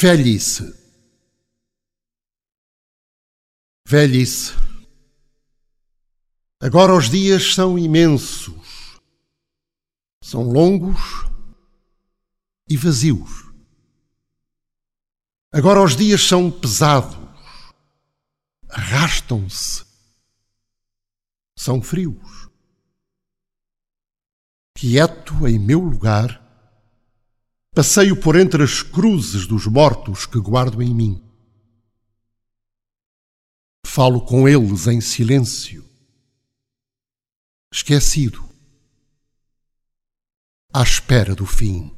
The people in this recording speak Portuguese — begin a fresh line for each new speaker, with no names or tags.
Velhice. Velhice. Agora os dias são imensos, são longos e vazios. Agora os dias são pesados, arrastam-se, são frios. Quieto em meu lugar, Passeio por entre as cruzes dos mortos que guardo em mim. Falo com eles em silêncio, esquecido, à espera do fim.